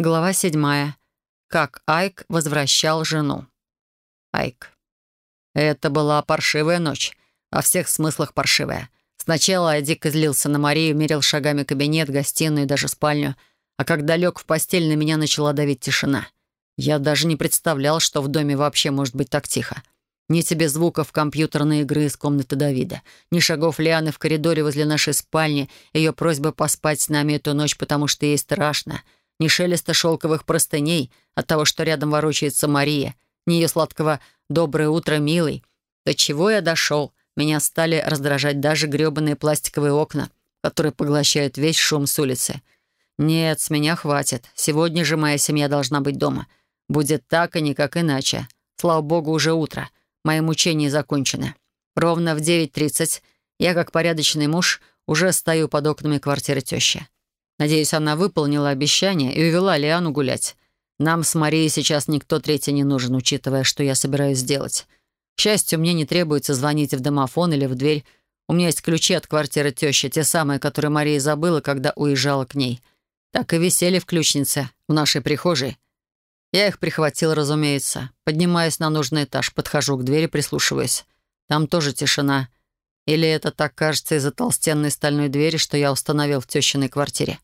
Глава седьмая. Как Айк возвращал жену. Айк. Это была паршивая ночь. Во всех смыслах паршивая. Сначала я дико злился на Марию, мерил шагами кабинет, гостиную и даже спальню. А когда лег в постель, на меня начала давить тишина. Я даже не представлял, что в доме вообще может быть так тихо. Ни тебе звуков компьютерной игры из комнаты Давида, ни шагов Лианы в коридоре возле нашей спальни, ее просьбы поспать с нами эту ночь, потому что ей страшно — ни шелеста шелковых простыней от того, что рядом ворочается Мария, ни ее сладкого «доброе утро, милый». До чего я дошел? Меня стали раздражать даже гребаные пластиковые окна, которые поглощают весь шум с улицы. Нет, с меня хватит. Сегодня же моя семья должна быть дома. Будет так и никак иначе. Слава богу, уже утро. Мои мучения закончены. Ровно в 9.30 я, как порядочный муж, уже стою под окнами квартиры тещи. Надеюсь, она выполнила обещание и увела Лиану гулять. Нам с Марией сейчас никто третий не нужен, учитывая, что я собираюсь сделать. К счастью, мне не требуется звонить в домофон или в дверь. У меня есть ключи от квартиры тещи, те самые, которые Мария забыла, когда уезжала к ней. Так и висели в ключнице, в нашей прихожей. Я их прихватил, разумеется. Поднимаюсь на нужный этаж, подхожу к двери, прислушиваюсь. Там тоже тишина. Или это так кажется из-за толстенной стальной двери, что я установил в тещиной квартире.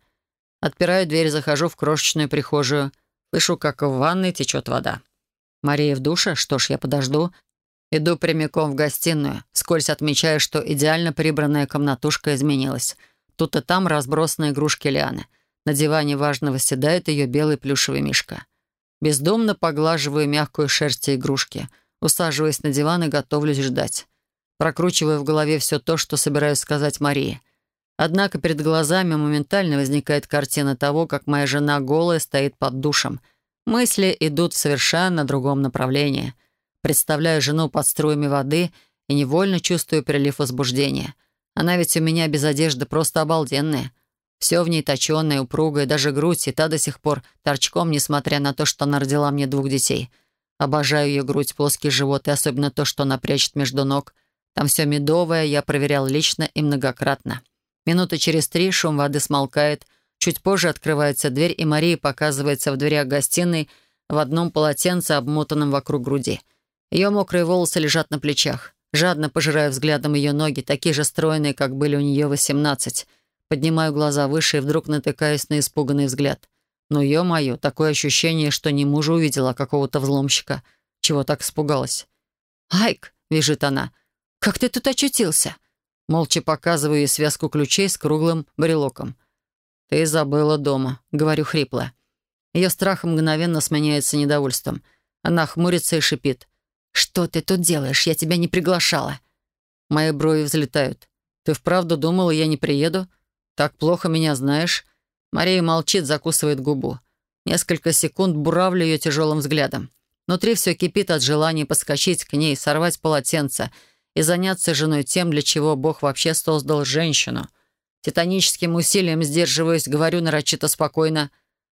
Отпираю дверь, захожу в крошечную прихожую. Слышу, как в ванной течет вода. Мария в душе? Что ж, я подожду. Иду прямиком в гостиную. Скользь отмечаю, что идеально прибранная комнатушка изменилась. Тут и там разбросаны игрушки Лианы. На диване важного седает ее белый плюшевый мишка. Бездомно поглаживаю мягкую шерсть игрушки. Усаживаясь на диван и готовлюсь ждать. Прокручиваю в голове все то, что собираюсь сказать Марии. Однако перед глазами моментально возникает картина того, как моя жена голая стоит под душем. Мысли идут в совершенно другом направлении. Представляю жену под струями воды и невольно чувствую прилив возбуждения. Она ведь у меня без одежды просто обалденная. Все в ней точеное, упругое, даже грудь, и та до сих пор торчком, несмотря на то, что она родила мне двух детей. Обожаю ее грудь, плоский живот и особенно то, что она прячет между ног. Там все медовое, я проверял лично и многократно. Минуты через три шум воды смолкает. Чуть позже открывается дверь, и Мария показывается в дверях гостиной в одном полотенце, обмотанном вокруг груди. Ее мокрые волосы лежат на плечах. Жадно пожираю взглядом ее ноги, такие же стройные, как были у нее восемнадцать. Поднимаю глаза выше и вдруг натыкаюсь на испуганный взгляд. Ну, ё-моё, такое ощущение, что не мужа увидела, а какого-то взломщика. Чего так испугалась? «Айк!» — вяжет она. «Как ты тут очутился?» Молча показываю ей связку ключей с круглым брелоком. «Ты забыла дома», — говорю хрипло. Ее страх мгновенно сменяется недовольством. Она хмурится и шипит. «Что ты тут делаешь? Я тебя не приглашала». Мои брови взлетают. «Ты вправду думала, я не приеду? Так плохо меня знаешь?» Мария молчит, закусывает губу. Несколько секунд буравлю ее тяжелым взглядом. Внутри все кипит от желания подскочить к ней, сорвать полотенце — и заняться женой тем, для чего Бог вообще создал женщину. Титаническим усилием сдерживаюсь, говорю нарочито спокойно.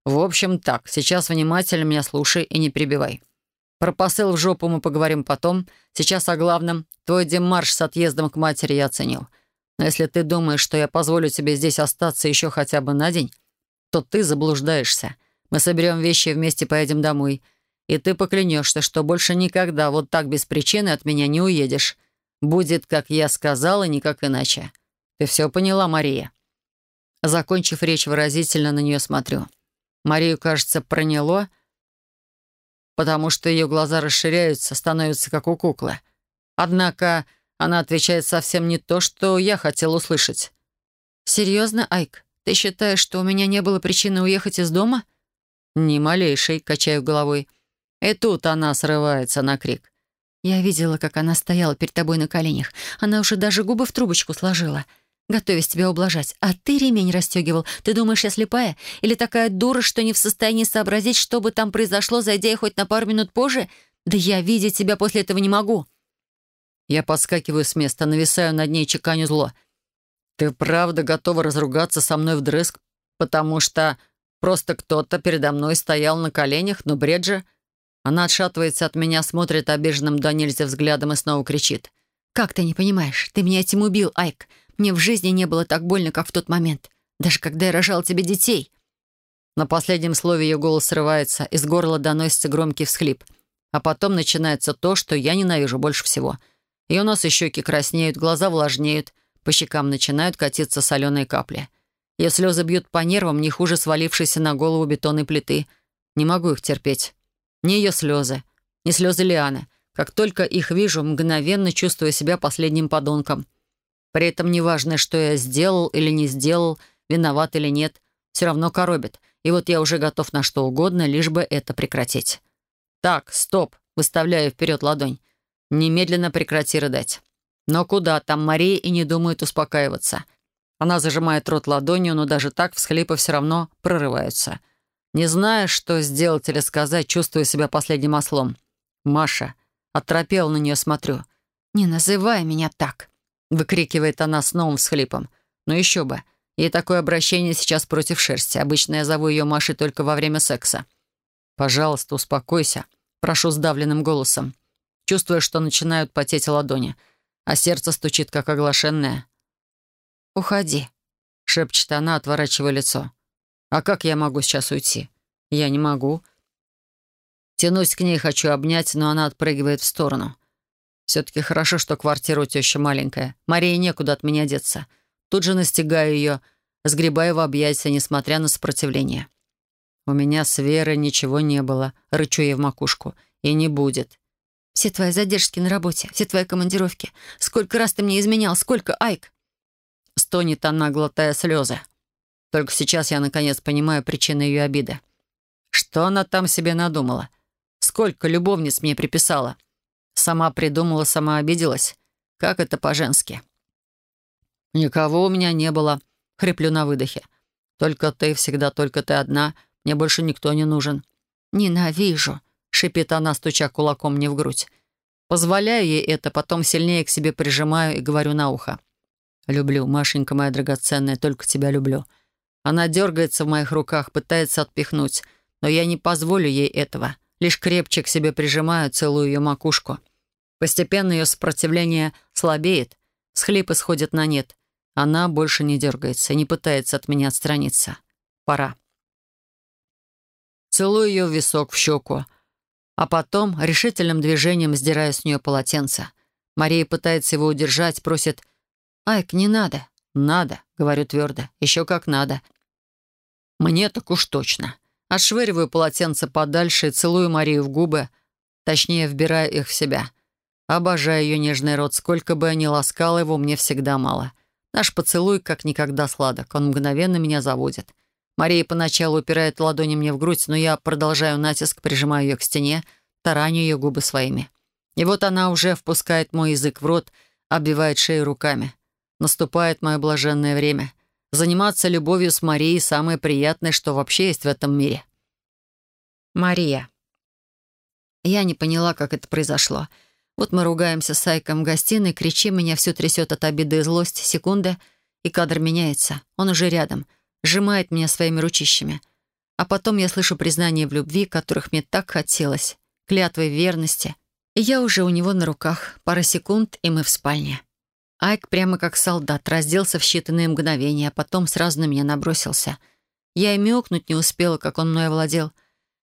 В общем, так, сейчас внимательно меня слушай и не прибивай. Про посыл в жопу мы поговорим потом. Сейчас о главном. Твой демарш с отъездом к матери я оценил. Но если ты думаешь, что я позволю тебе здесь остаться еще хотя бы на день, то ты заблуждаешься. Мы соберем вещи и вместе поедем домой. И ты поклянешься, что больше никогда вот так без причины от меня не уедешь. Будет, как я сказала, никак иначе. Ты все поняла, Мария?» Закончив речь, выразительно на нее смотрю. Марию, кажется, проняло, потому что ее глаза расширяются, становятся как у куклы. Однако она отвечает совсем не то, что я хотел услышать. «Серьезно, Айк? Ты считаешь, что у меня не было причины уехать из дома?» «Ни малейшей», — качаю головой. И тут она срывается на крик. Я видела, как она стояла перед тобой на коленях. Она уже даже губы в трубочку сложила, готовясь тебя ублажать. А ты ремень расстегивал. Ты думаешь, я слепая? Или такая дура, что не в состоянии сообразить, что бы там произошло, зайдя я хоть на пару минут позже? Да я видеть тебя после этого не могу. Я подскакиваю с места, нависаю над ней, чеканю зло. Ты правда готова разругаться со мной вдрызг, потому что просто кто-то передо мной стоял на коленях, но бред же... Она отшатывается от меня, смотрит обиженным до нельзя взглядом и снова кричит. «Как ты не понимаешь? Ты меня этим убил, Айк. Мне в жизни не было так больно, как в тот момент. Даже когда я рожала тебе детей». На последнем слове ее голос срывается, из горла доносится громкий всхлип. А потом начинается то, что я ненавижу больше всего. Ее нос и щеки краснеют, глаза влажнеют, по щекам начинают катиться соленые капли. Ее слезы бьют по нервам не хуже свалившейся на голову бетонной плиты. Не могу их терпеть. Ни ее слезы, ни слезы Лианы. Как только их вижу, мгновенно чувствую себя последним подонком. При этом неважно, что я сделал или не сделал, виноват или нет, все равно коробит. И вот я уже готов на что угодно, лишь бы это прекратить. «Так, стоп!» — выставляю вперед ладонь. «Немедленно прекрати рыдать». Но куда там Мария и не думает успокаиваться. Она зажимает рот ладонью, но даже так всхлипы все равно прорываются. Не зная, что сделать или сказать, чувствую себя последним ослом. «Маша!» Оторопел на нее смотрю. «Не называй меня так!» Выкрикивает она с новым всхлипом. «Ну еще бы! Ей такое обращение сейчас против шерсти. Обычно я зову ее Машей только во время секса. «Пожалуйста, успокойся», — прошу сдавленным голосом. Чувствую, что начинают потеть ладони, а сердце стучит, как оглашенное. «Уходи», — шепчет она, отворачивая лицо. «А как я могу сейчас уйти? Я не могу». Тянусь к ней, хочу обнять, но она отпрыгивает в сторону. Все-таки хорошо, что квартира у тещи маленькая. Марии некуда от меня деться. Тут же настигаю ее, сгребаю в объятия, несмотря на сопротивление. У меня с Верой ничего не было, рычу ей в макушку. И не будет. Все твои задержки на работе, все твои командировки. Сколько раз ты мне изменял, сколько, Айк? Стонет она, глотая слезы. Только сейчас я наконец понимаю причину ее обиды. Что она там себе надумала? Сколько любовниц мне приписала? Сама придумала, сама обиделась. Как это по-женски? «Никого у меня не было», — хриплю на выдохе. «Только ты, всегда только ты одна. Мне больше никто не нужен». «Ненавижу», — шипит она, стуча кулаком мне в грудь. Позволяю ей это, потом сильнее к себе прижимаю и говорю на ухо. «Люблю, Машенька моя драгоценная, только тебя люблю». Она дергается в моих руках, пытается отпихнуть, но я не позволю ей этого. Лишь крепче к себе прижимаю, целую ее макушку. Постепенно ее сопротивление слабеет, схлипы сходят на нет. Она больше не дергается, не пытается от меня отстраниться. Пора. Целую ее в висок, в щеку. А потом решительным движением сдираю с нее полотенце. Мария пытается его удержать, просит «Айк, не надо». «Надо», — говорю твердо, — «еще как надо». Мне так уж точно. Отшвыриваю полотенце подальше и целую Марию в губы, точнее, вбираю их в себя. Обожаю ее нежный рот, сколько бы я ни ласкал его, мне всегда мало. Наш поцелуй как никогда сладок, он мгновенно меня заводит. Мария поначалу упирает ладони мне в грудь, но я продолжаю натиск, прижимаю ее к стене, тараню ее губы своими. И вот она уже впускает мой язык в рот, обвивает шею руками. Наступает мое блаженное время. Заниматься любовью с Марией — самое приятное, что вообще есть в этом мире. Мария. Я не поняла, как это произошло. Вот мы ругаемся с Айком в гостиной, кричим, меня все трясет от обиды и злости. Секунда, и кадр меняется. Он уже рядом — сжимает меня своими ручищами. А потом я слышу признание в любви, которых мне так хотелось, клятвы верности. И я уже у него на руках. Пара секунд, и мы в спальне. Айк прямо как солдат разделся в считанные мгновения, а потом сразу на меня набросился. Я и мяукнуть не успела, как он мной овладел.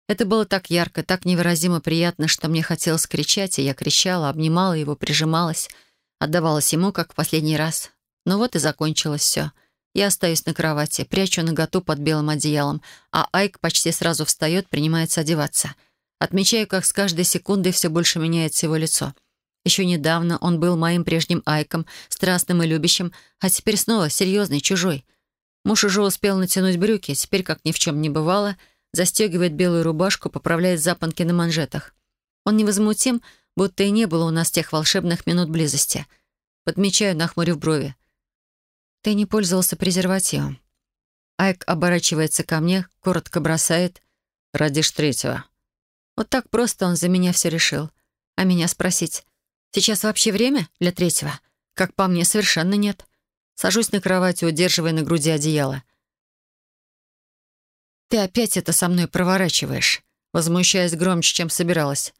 Это было так ярко, так невыразимо приятно, что мне хотелось кричать, и я кричала, обнимала его, прижималась, отдавалась ему, как в последний раз. Но вот и закончилось все. Я остаюсь на кровати, прячу наготу под белым одеялом, а Айк почти сразу встает, принимается одеваться. Отмечаю, как с каждой секундой все больше меняется его лицо. Еще недавно он был моим прежним Айком, страстным и любящим, а теперь снова серьезный, чужой. Муж уже успел натянуть брюки, теперь, как ни в чем не бывало, застегивает белую рубашку, поправляет запонки на манжетах. Он невозмутим, будто и не было у нас тех волшебных минут близости. Подмечаю, нахмурив брови. Ты не пользовался презервативом. Айк оборачивается ко мне, коротко бросает. «Родишь третьего». Вот так просто он за меня все решил. А меня спросить, сейчас вообще время для третьего? Как по мне, совершенно нет. Сажусь на кровати, удерживая на груди одеяло. «Ты опять это со мной проворачиваешь», возмущаясь громче, чем собиралась.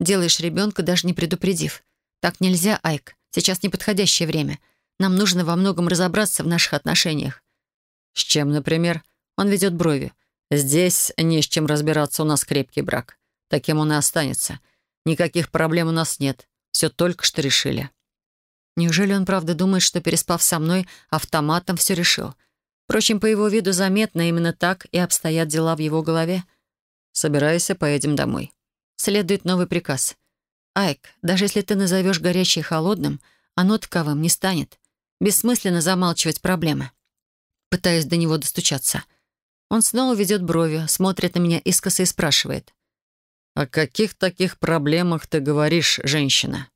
«Делаешь ребенка, даже не предупредив. Так нельзя, Айк. Сейчас неподходящее время. Нам нужно во многом разобраться в наших отношениях». «С чем, например?» Он ведет брови. Здесь не с чем разбираться, у нас крепкий брак. Таким он и останется. Никаких проблем у нас нет. Все только что решили». Неужели он правда думает, что, переспав со мной, автоматом все решил? Впрочем, по его виду заметно, именно так и обстоят дела в его голове. «Собирайся, поедем домой». Следует новый приказ. «Айк, даже если ты назовешь горячее холодным, оно таковым не станет. Бессмысленно замалчивать проблемы». Пытаюсь до него достучаться. Он снова ведет бровью, смотрит на меня искоса и спрашивает. «О каких таких проблемах ты говоришь, женщина?»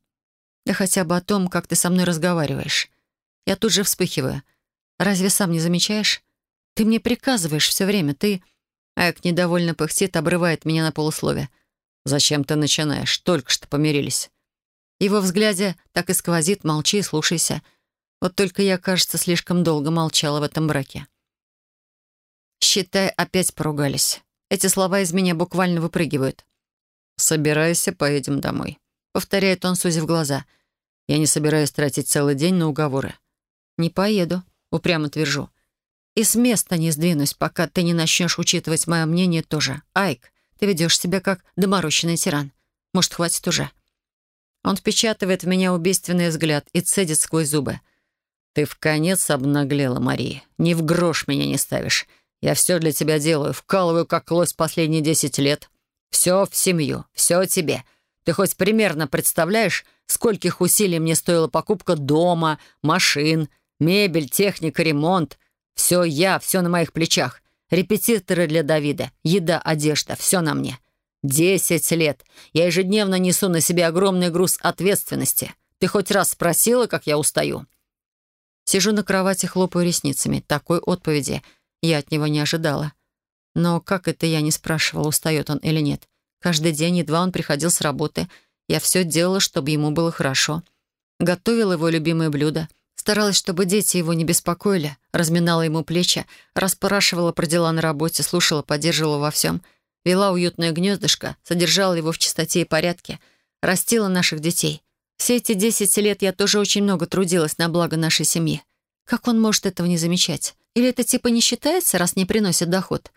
Да хотя бы о том, как ты со мной разговариваешь. Я тут же вспыхиваю. Разве сам не замечаешь? Ты мне приказываешь все время, ты...» Айк недовольно пыхтит, обрывает меня на полуслове. «Зачем ты начинаешь? Только что помирились». Его взгляде так и сквозит, молчи и слушайся. Вот только я, кажется, слишком долго молчала в этом браке. Считай, опять поругались. Эти слова из меня буквально выпрыгивают. «Собирайся, поедем домой», — повторяет он, сузив глаза — я не собираюсь тратить целый день на уговоры. «Не поеду», — упрямо твержу. «И с места не сдвинусь, пока ты не начнешь учитывать мое мнение тоже. Айк, ты ведешь себя как доморощенный тиран. Может, хватит уже?» Он впечатывает в меня убийственный взгляд и цедит сквозь зубы. «Ты в конец обнаглела, Мария. Ни в грош меня не ставишь. Я все для тебя делаю, вкалываю как лось последние десять лет. Все в семью, все тебе. Ты хоть примерно представляешь, скольких усилий мне стоила покупка дома, машин, мебель, техника, ремонт. Все я, все на моих плечах. Репетиторы для Давида, еда, одежда, все на мне. Десять лет. Я ежедневно несу на себе огромный груз ответственности. Ты хоть раз спросила, как я устаю?» Сижу на кровати, хлопаю ресницами. Такой отповеди я от него не ожидала. Но как это я не спрашивала, устает он или нет? Каждый день, едва он приходил с работы, я все делала, чтобы ему было хорошо. Готовила его любимые блюда, старалась, чтобы дети его не беспокоили, разминала ему плечи, расспрашивала про дела на работе, слушала, поддерживала во всем, вела уютное гнездышко, содержала его в чистоте и порядке, растила наших детей. Все эти десять лет я тоже очень много трудилась на благо нашей семьи. Как он может этого не замечать? Или это типа не считается, раз не приносит доход?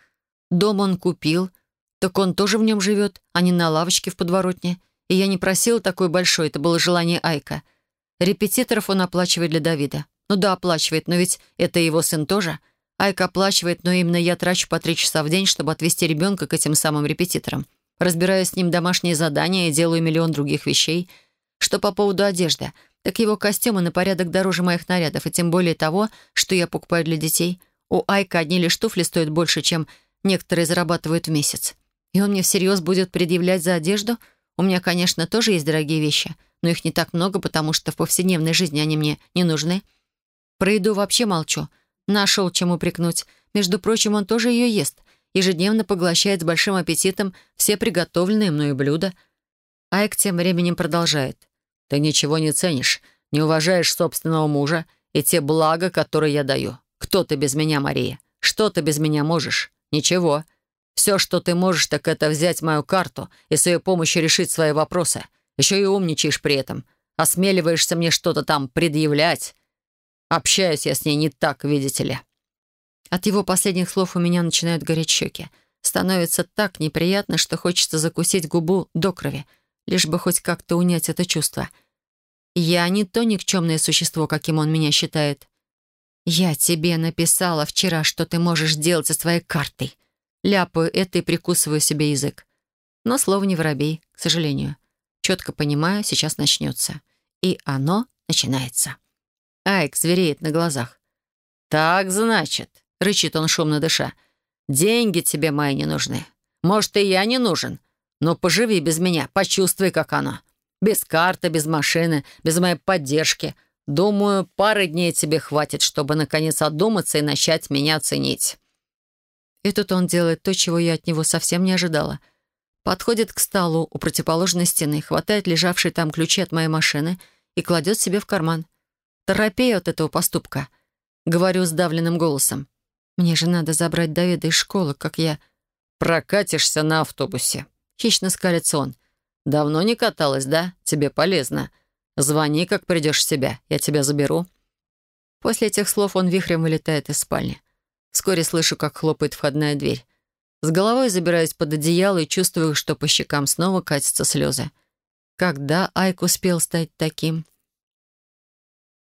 Дом он купил — так он тоже в нем живет, а не на лавочке в подворотне. И я не просила такой большой, это было желание Айка. Репетиторов он оплачивает для Давида. Ну да, оплачивает, но ведь это его сын тоже. Айка оплачивает, но именно я трачу по три часа в день, чтобы отвезти ребенка к этим самым репетиторам. Разбираю с ним домашние задания и делаю миллион других вещей. Что по поводу одежды, так его костюмы на порядок дороже моих нарядов, и тем более того, что я покупаю для детей. У Айка одни лишь туфли стоят больше, чем некоторые зарабатывают в месяц. И он мне всерьез будет предъявлять за одежду? У меня, конечно, тоже есть дорогие вещи, но их не так много, потому что в повседневной жизни они мне не нужны. Про еду вообще молчу. Нашел чем упрекнуть. Между прочим, он тоже ее ест. Ежедневно поглощает с большим аппетитом все приготовленные мною блюда. Айк тем временем продолжает. «Ты ничего не ценишь, не уважаешь собственного мужа и те блага, которые я даю. Кто ты без меня, Мария? Что ты без меня можешь? Ничего. Все, что ты можешь, так это взять мою карту и с ее помощью решить свои вопросы. Еще и умничаешь при этом. Осмеливаешься мне что-то там предъявлять. Общаюсь я с ней не так, видите ли». От его последних слов у меня начинают гореть щеки. Становится так неприятно, что хочется закусить губу до крови, лишь бы хоть как-то унять это чувство. Я не то никчемное существо, каким он меня считает. «Я тебе написала вчера, что ты можешь делать со своей картой», Ляпаю это и прикусываю себе язык. Но слово не воробей, к сожалению. Четко понимаю, сейчас начнется. И оно начинается. Айк звереет на глазах. «Так, значит», — рычит он шумно дыша, «деньги тебе мои не нужны. Может, и я не нужен, но поживи без меня, почувствуй, как оно. Без карты, без машины, без моей поддержки. Думаю, пары дней тебе хватит, чтобы наконец одуматься и начать меня ценить». И тут он делает то, чего я от него совсем не ожидала. Подходит к столу у противоположной стены, хватает лежавшие там ключи от моей машины и кладет себе в карман. Торопею от этого поступка. Говорю сдавленным голосом. «Мне же надо забрать Давида из школы, как я...» «Прокатишься на автобусе», — хищно скалится он. «Давно не каталась, да? Тебе полезно. Звони, как придешь в себя. Я тебя заберу». После этих слов он вихрем вылетает из спальни. Вскоре слышу, как хлопает входная дверь. С головой забираюсь под одеяло и чувствую, что по щекам снова катятся слезы. Когда Айк успел стать таким?